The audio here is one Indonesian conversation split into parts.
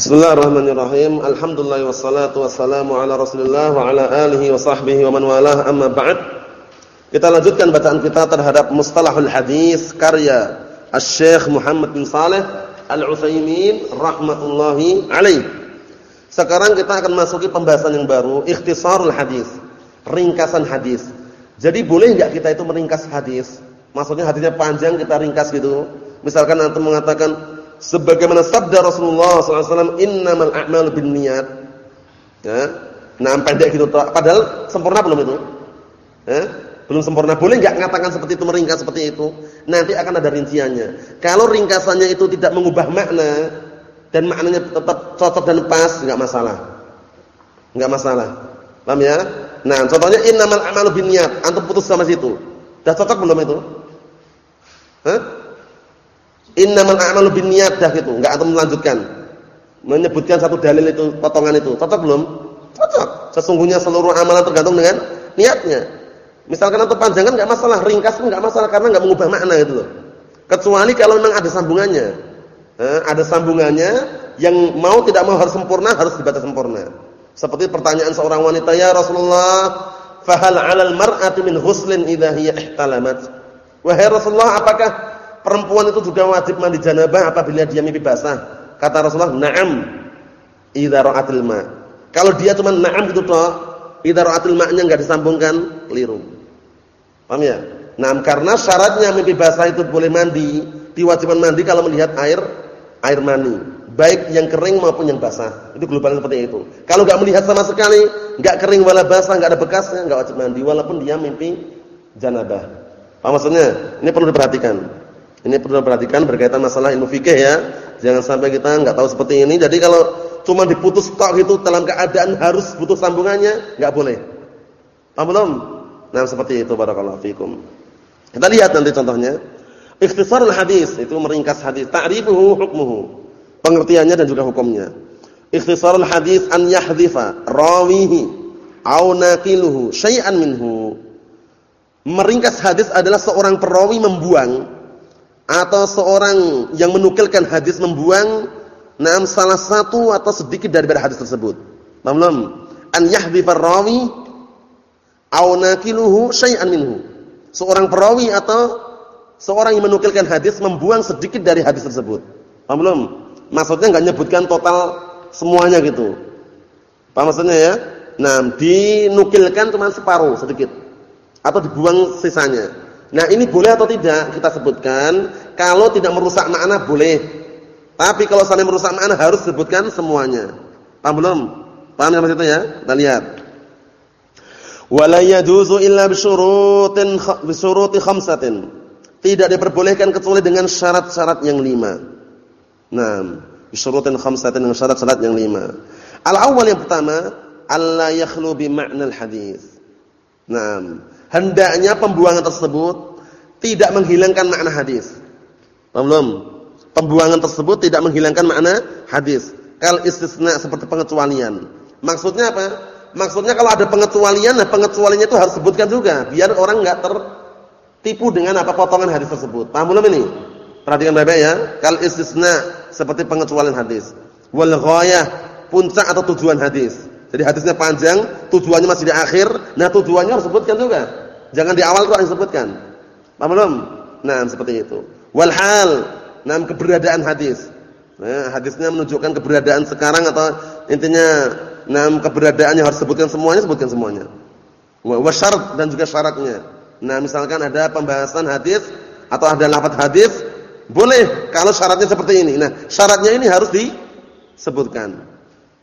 Bismillahirrahmanirrahim. Alhamdulillah wassalatu wassalamu ala Rasulillah wa ala alihi wa sahbihi wa man walah. Amma ba'd. Kita lanjutkan bacaan kita terhadap Mustalahul Hadis karya Asy-Syaikh Muhammad bin Saleh Al-Utsaimin rahmatullahi alaih. Sekarang kita akan masuki pembahasan yang baru, ikhtisarul hadis. Ringkasan hadis. Jadi boleh enggak kita itu meringkas hadis? Maksudnya hadisnya panjang kita ringkas gitu. Misalkan antum mengatakan sebagaimana sabda Rasulullah SAW, innamal a'mal bin niat. Ya. Nah, pendek gitu. Padahal sempurna belum itu? Ya. Belum sempurna. Boleh enggak mengatakan seperti itu, meringkas seperti itu? Nanti akan ada rinciannya. Kalau ringkasannya itu tidak mengubah makna dan maknanya tetap cocok dan pas, enggak masalah. Enggak masalah. Paham ya? Nah, contohnya innamal a'malu niat. Antum putus sama situ. Sudah cocok belum itu? Hah? Innamal a'malu binniyat dah gitu, enggak akan melanjutkan. Menyebutkan satu dalil itu, potongan itu. Cocok belum? Cocok. Sesungguhnya seluruh amalan tergantung dengan niatnya. Misalkan atau panjangan enggak masalah, ringkas pun enggak masalah karena enggak mengubah makna gitu loh. Kecuali kalau memang ada sambungannya. Eh, ada sambungannya yang mau tidak mau harus sempurna, harus dibaca sempurna. Seperti pertanyaan seorang wanita, "Ya Rasulullah, fahal 'alal mar'ati min ghuslin idza hiya ihtalamat?" Wahai Rasulullah, apakah perempuan itu juga wajib mandi janabah apabila dia mimpi basah? Kata Rasulullah, "Na'am." Idza ra'atil ma. Kalau dia cuma na'am gitu toh, idza ra'atil ma'nya enggak disambungkan, keliru. Paham ya? Na'am karena syaratnya mimpi basah itu boleh mandi, diwajibkan mandi kalau melihat air air mani, baik yang kering maupun yang basah. Itu globalnya seperti itu. Kalau enggak melihat sama sekali, enggak kering wala basah, enggak ada bekasnya, enggak wajib mandi walaupun dia mimpi janabah. Apa maksudnya? Ini perlu diperhatikan. Ini perlu diperhatikan berkaitan masalah ilmu fikih ya. Jangan sampai kita enggak tahu seperti ini. Jadi kalau cuma diputus tok itu dalam keadaan harus butuh sambungannya, enggak boleh. Paham belum? Nah, seperti itu barakallahu fikum. Kita lihat nanti contohnya. Ikhtisarul hadis itu meringkas hadis. Ta'rifuhu hukmuhu. Pengertiannya dan juga hukumnya. Ikhtisarul hadis an yahdhifa rawihi au naqiluhu syai'an minhu. Meringkas hadis adalah seorang perawi membuang atau seorang yang menukilkan hadis membuang nam salah satu atau sedikit daripada hadis tersebut. Paham An yahdhifar rawi aw nakiluhu syai'an minhu. Seorang perawi atau seorang yang menukilkan hadis membuang sedikit dari hadis tersebut. Paham belum? Maksudnya enggak nyebutkan total semuanya gitu. Paham maksudnya ya? Nah, dinukilkan cuma separuh sedikit atau dibuang sisanya. Nah ini boleh atau tidak kita sebutkan. Kalau tidak merusak makna boleh. Tapi kalau saling merusak makna harus sebutkan semuanya. Paham belum? Paham ya maksudnya ya? Kita lihat. Wala illa bisyurutin bisyuruti khamsatin. Tidak diperbolehkan kecuali dengan syarat-syarat yang lima. Nah, bisyurutin khamsatin dengan syarat-syarat yang lima. Al-awwal yang pertama, alla yakhlu bi ma'nal hadis. Nah, hendaknya pembuangan tersebut tidak menghilangkan makna hadis. Belum. Pembuangan tersebut tidak menghilangkan makna hadis. Kal istisna seperti pengecualian. Maksudnya apa? Maksudnya kalau ada pengecualian, nah pengecualiannya itu harus sebutkan juga biar orang enggak tertipu dengan apa potongan hadis tersebut. Paham belum ini? Perhatikan baik-baik ya. Kal istisna seperti pengecualian hadis. Wal ghayah puncak atau tujuan hadis. Jadi hadisnya panjang, tujuannya masih di akhir, nah tujuannya harus sebutkan juga. Jangan di awal kok disebutkan. Paham belum? Nah, seperti itu. Wal hal, nah keberadaan hadis. Nah, hadisnya menunjukkan keberadaan sekarang atau intinya nah keberadaannya harus sebutkan semuanya, sebutkan semuanya. Wa syarat dan juga syaratnya. Nah, misalkan ada pembahasan hadis atau ada lafaz hadis, boleh kalau syaratnya seperti ini. Nah, syaratnya ini harus disebutkan.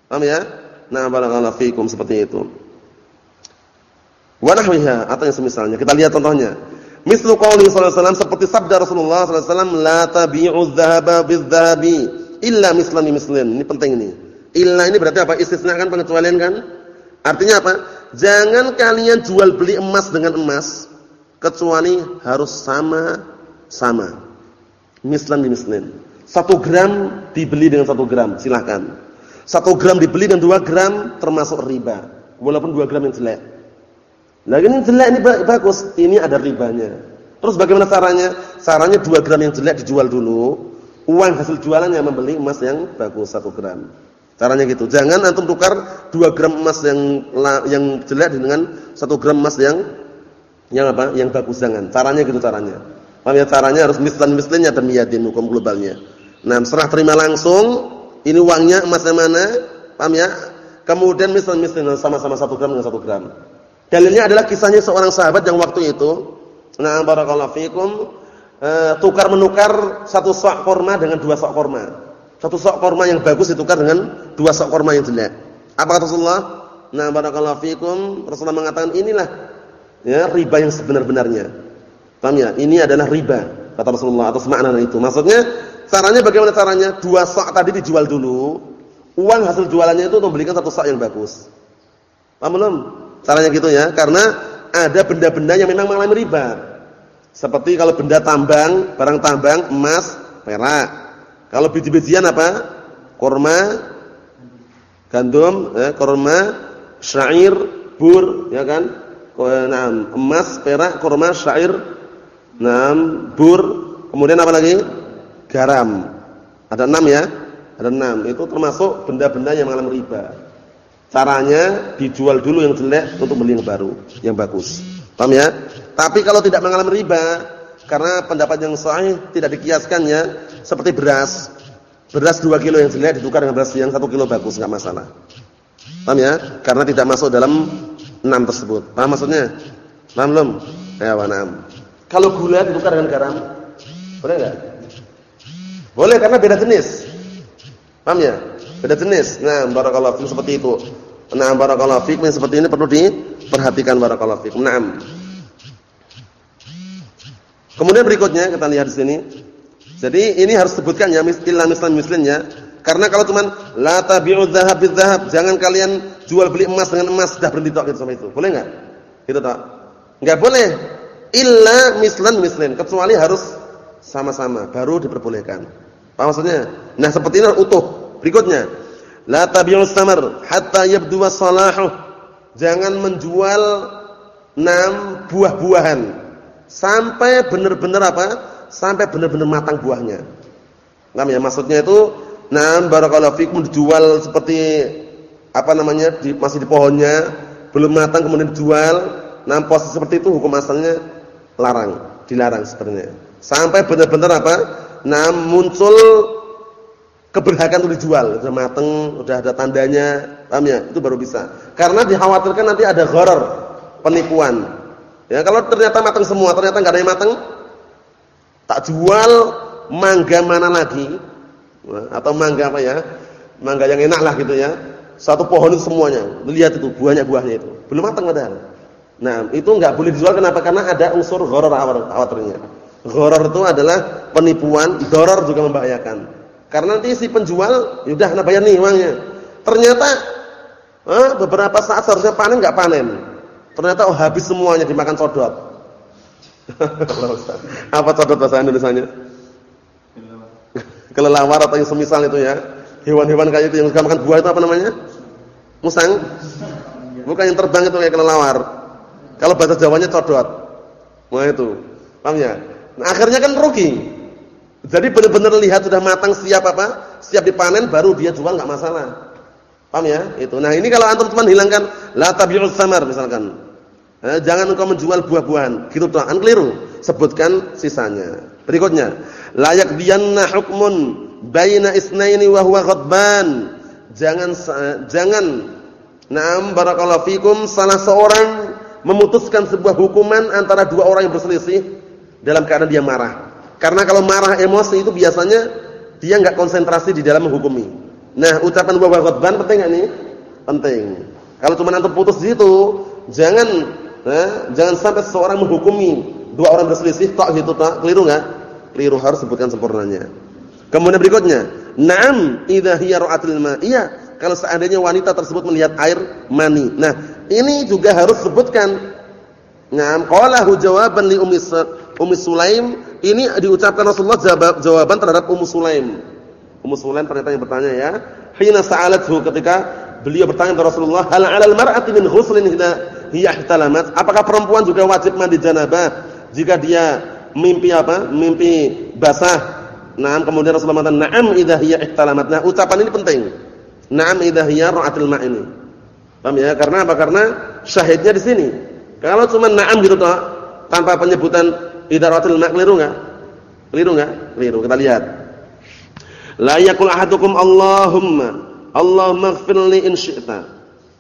Paham ya? Nah, barakallahu fikum seperti itu. Wa nahwiha atau yang semisalnya. Kita lihat contohnya. Mislu qauli sallallahu alaihi seperti sabda Rasulullah wasallam la tabi'u dzahaba bidz-dzahabi illa mislan mislin. Ini penting ini. Illa ini berarti apa? Istisna kan pengecualian kan? Artinya apa? Jangan kalian jual beli emas dengan emas kecuali harus sama sama. Mislan mislin. Satu gram dibeli dengan satu gram, silahkan. Satu gram dibeli dan dua gram termasuk riba. Walaupun dua gram yang jelek. Nah ini jelek ini bagus, ini ada ribanya. Terus bagaimana caranya? Caranya dua gram yang jelek dijual dulu, uang hasil jualannya membeli emas yang bagus 1 gram. Caranya gitu. Jangan antum tukar 2 gram emas yang yang jelek dengan 1 gram emas yang yang apa? Yang bagus jangan. Caranya gitu caranya. Paham ya caranya harus mislan-mislinnya dan miyadin hukum globalnya. Nah, serah terima langsung, ini uangnya emas yang mana? Paham ya? Kemudian mislan-mislin sama-sama 1 gram dengan 1 gram. Dalilnya adalah kisahnya seorang sahabat yang waktu itu Nah, barakallahu fikum, e, tukar menukar satu sok korma dengan dua sok korma. Satu sok korma yang bagus ditukar dengan dua sok korma yang jelek. Apa kata Rasulullah? Nah, barakallahu fikum, Rasulullah mengatakan inilah ya riba yang sebenar-benarnya. Paham ya? Ini adalah riba kata Rasulullah atau semakna itu. Maksudnya caranya bagaimana caranya? Dua sok tadi dijual dulu. Uang hasil jualannya itu untuk belikan satu sok yang bagus. Paham belum? Caranya gitu ya. Karena ada benda-benda yang memang mengalami riba. Seperti kalau benda tambang, barang tambang, emas, perak. Kalau biji-bijian apa? Korma, gandum, ya, korma, syair, bur, ya kan? Nah, emas, perak, korma, syair, nah, bur, kemudian apa lagi? Garam. Ada enam ya? Ada enam. Itu termasuk benda-benda yang mengalami riba. Caranya dijual dulu yang jelek untuk beli yang baru, yang bagus. Paham ya? Tapi kalau tidak mengalami riba, karena pendapat yang sahih tidak dikiaskannya seperti beras. Beras 2 kilo yang jelek ditukar dengan beras yang 1 kilo bagus, enggak masalah. Paham ya? Karena tidak masuk dalam 6 tersebut. Paham maksudnya? Paham belum? Ya, enam. Kalau gula ditukar dengan garam, boleh enggak? Boleh karena beda jenis. Paham ya? Beda jenis. Nah, barakallahu fikum seperti itu. Nah, barakallahu fikum seperti ini perlu diperhatikan barakallahu fikum. Naam. Kemudian berikutnya kita lihat di sini. Jadi ini harus sebutkan ya istilah mislan mislinnya. Karena kalau cuman la tabi'u dzahab bidzahab, jangan kalian jual beli emas dengan emas sudah berhenti tok gitu sama itu. Boleh enggak? Gitu tok. Enggak boleh. Illa mislan mislin, kecuali harus sama-sama baru diperbolehkan. Apa maksudnya? Nah, seperti ini utuh. Berikutnya, la tabi'us samar hatta yabdu salahu. Jangan menjual enam buah-buahan sampai benar-benar apa? Sampai benar-benar matang buahnya. Paham ya? Maksudnya itu enam barakallahu fikum dijual seperti apa namanya? Di, masih di pohonnya, belum matang kemudian dijual. Nah, posisi seperti itu hukum asalnya larang, dilarang sebenarnya. Sampai benar-benar apa? Nah, muncul keberhakan untuk dijual, sudah mateng, sudah ada tandanya, paham ya? Itu baru bisa. Karena dikhawatirkan nanti ada gharar, penipuan. Ya, kalau ternyata mateng semua, ternyata enggak ada yang mateng, tak jual mangga mana lagi? Atau mangga apa ya? Mangga yang enak lah gitu ya. Satu pohon itu semuanya. Lihat itu banyak buahnya itu. Belum matang padahal. Nah, itu enggak boleh dijual kenapa? Karena ada unsur gharar khawatirnya. Gharar itu adalah penipuan, gharar juga membahayakan. Karena nanti si penjual, yaudah nak bayar nih uangnya. Ternyata eh, beberapa saat seharusnya panen nggak panen. Ternyata oh habis semuanya dimakan codot. Apa codot bahasa Indonesianya? Kelelawar atau yang semisal itu ya. Hewan-hewan kayak itu yang suka makan buah itu apa namanya? Musang? Bukan yang terbang itu kayak kelelawar. Kalau bahasa Jawanya codot. Nah itu. Paham ya? Nah, akhirnya kan rugi. Jadi benar-benar lihat sudah matang siap apa? Siap dipanen baru dia jual enggak masalah. Paham ya? Itu. Nah, ini kalau antum cuma hilangkan la tabi'us samar misalkan. Eh, jangan engkau menjual buah-buahan. Gitu toh, an keliru. Sebutkan sisanya. Berikutnya, layak dianna hukmun baina isnaini wa huwa ghadban. Jangan jangan Naam barakallahu fikum salah seorang memutuskan sebuah hukuman antara dua orang yang berselisih dalam keadaan dia marah. Karena kalau marah emosi itu biasanya dia nggak konsentrasi di dalam menghukumi. Nah, ucapan wa ghadban penting enggak nih? Penting. Kalau cuma antum putus di situ, jangan eh, jangan sampai seorang menghukumi dua orang berselisih tok gitu tok. Keliru enggak? Keliru harus sebutkan sempurnanya. Kemudian berikutnya, na'am idza hiya ra'atul. Iya, kalau seandainya wanita tersebut melihat air mani. Nah, ini juga harus sebutkan. Na'am qalahu jawaban li ummi Ummu Sulaim ini diucapkan Rasulullah jawaban terhadap Ummu Sulaim. Ummu Sulaim ternyata yang bertanya ya. Hina sa'alathu ketika beliau bertanya kepada Rasulullah, "Hal 'alal mar'ati min ghuslin hiya ihtalamat?" Apakah perempuan juga wajib mandi janabah jika dia mimpi apa? Mimpi basah Naam kemudian Rasulullah mengatakan na'am idza hiya ihtalamat. Nah, ucapan ini penting. Na'am idza hiya ra'atil ma' ini. Paham ya? Karena apa? Karena syahidnya di sini. Kalau cuma na'am gitu toh, tanpa penyebutan idza ra'atil ma' keliru enggak? Keliru enggak? Keliru. Kita lihat. La yaqul ahadukum Allahumma Allahumma ighfirli in syi'ta.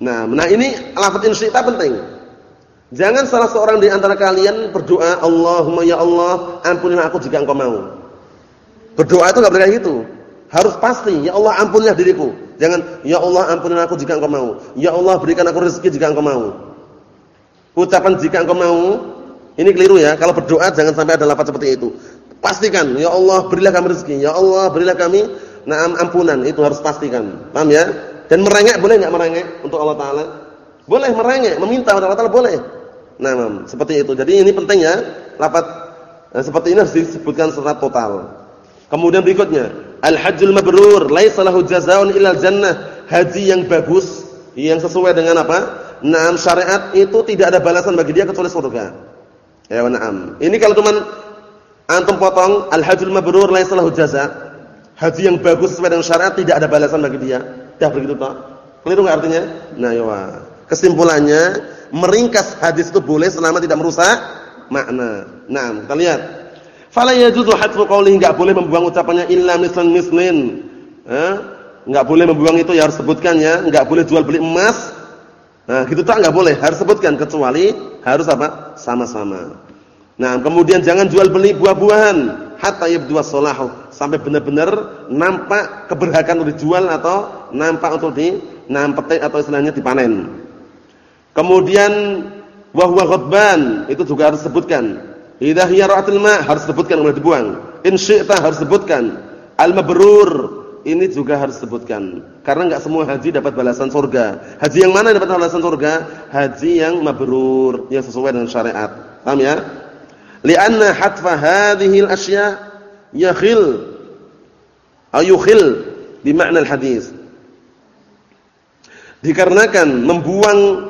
Nah, nah ini lafaz in syi'ta penting. Jangan salah seorang di antara kalian berdoa, Allahumma ya Allah, ampunilah aku jika engkau mau. Berdoa itu enggak boleh gitu. Harus pasti, ya Allah ampunilah diriku. Jangan, ya Allah ampunilah aku jika engkau mau. Ya Allah berikan aku rezeki jika engkau mau. Ucapan jika engkau mau, ini keliru ya. Kalau berdoa jangan sampai ada lafaz seperti itu. Pastikan, ya Allah berilah kami rezeki. Ya Allah berilah kami na'am ampunan. Itu harus pastikan. Paham ya? Dan merengek boleh enggak merengek untuk Allah taala? Boleh merengek, meminta kepada Allah taala boleh. Nah, seperti itu. Jadi ini pentingnya lafaz nah, seperti ini harus disebutkan secara total. Kemudian berikutnya, al-hajjul mabrur laisa lahu jazaa'un illa jannah. Haji yang bagus, yang sesuai dengan apa? Naam syariat itu tidak ada balasan bagi dia kecuali surga. Ya na'am. Ini kalau teman antum potong al-hajjul mabrur laisa lahu jazaa. Haji yang bagus sesuai dengan syariat tidak ada balasan bagi dia. Dah begitu toh. Keliru enggak artinya? Nah, ya. Kesimpulannya meringkas hadis itu boleh selama tidak merusak makna. Nah, kita lihat. Fala yajuzu hadfu qawlihi enggak boleh membuang ucapannya illa mislan mislin. Eh? Enggak boleh membuang itu ya harus sebutkan ya, enggak boleh jual beli emas. Nah, gitu tak enggak boleh, harus sebutkan kecuali harus apa? Sama-sama. Nah, kemudian jangan jual beli buah-buahan hatta yabdu salahu sampai benar-benar nampak keberhakan untuk dijual atau nampak untuk di nampetik atau istilahnya dipanen. Kemudian wahwa ghadban itu juga harus sebutkan. Idza hiya ra'atul ma harus sebutkan boleh dibuang. In syi'ta harus sebutkan. Al mabrur ini juga harus sebutkan. Karena enggak semua haji dapat balasan surga. Haji yang mana dapat balasan surga? Haji yang mabrur, yang sesuai dengan syariat. Paham ya? Li'anna hatfa hadhihi al-asya yakhil ayukhil bi makna al-hadis. Dikarenakan membuang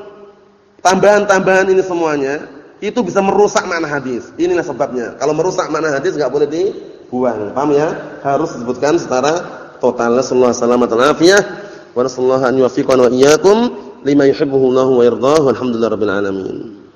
Tambahan-tambahan ini semuanya itu bisa merusak makna hadis. Inilah sebabnya. Kalau merusak makna hadis enggak boleh dibuang. Paham ya? Harus disebutkan secara total. Sallallahu alaihi wasallam wa nasallahu an yuwaffiqana wa iyyakum lima yuhibbuhu wa yardahu. Alhamdulillahirabbil alamin.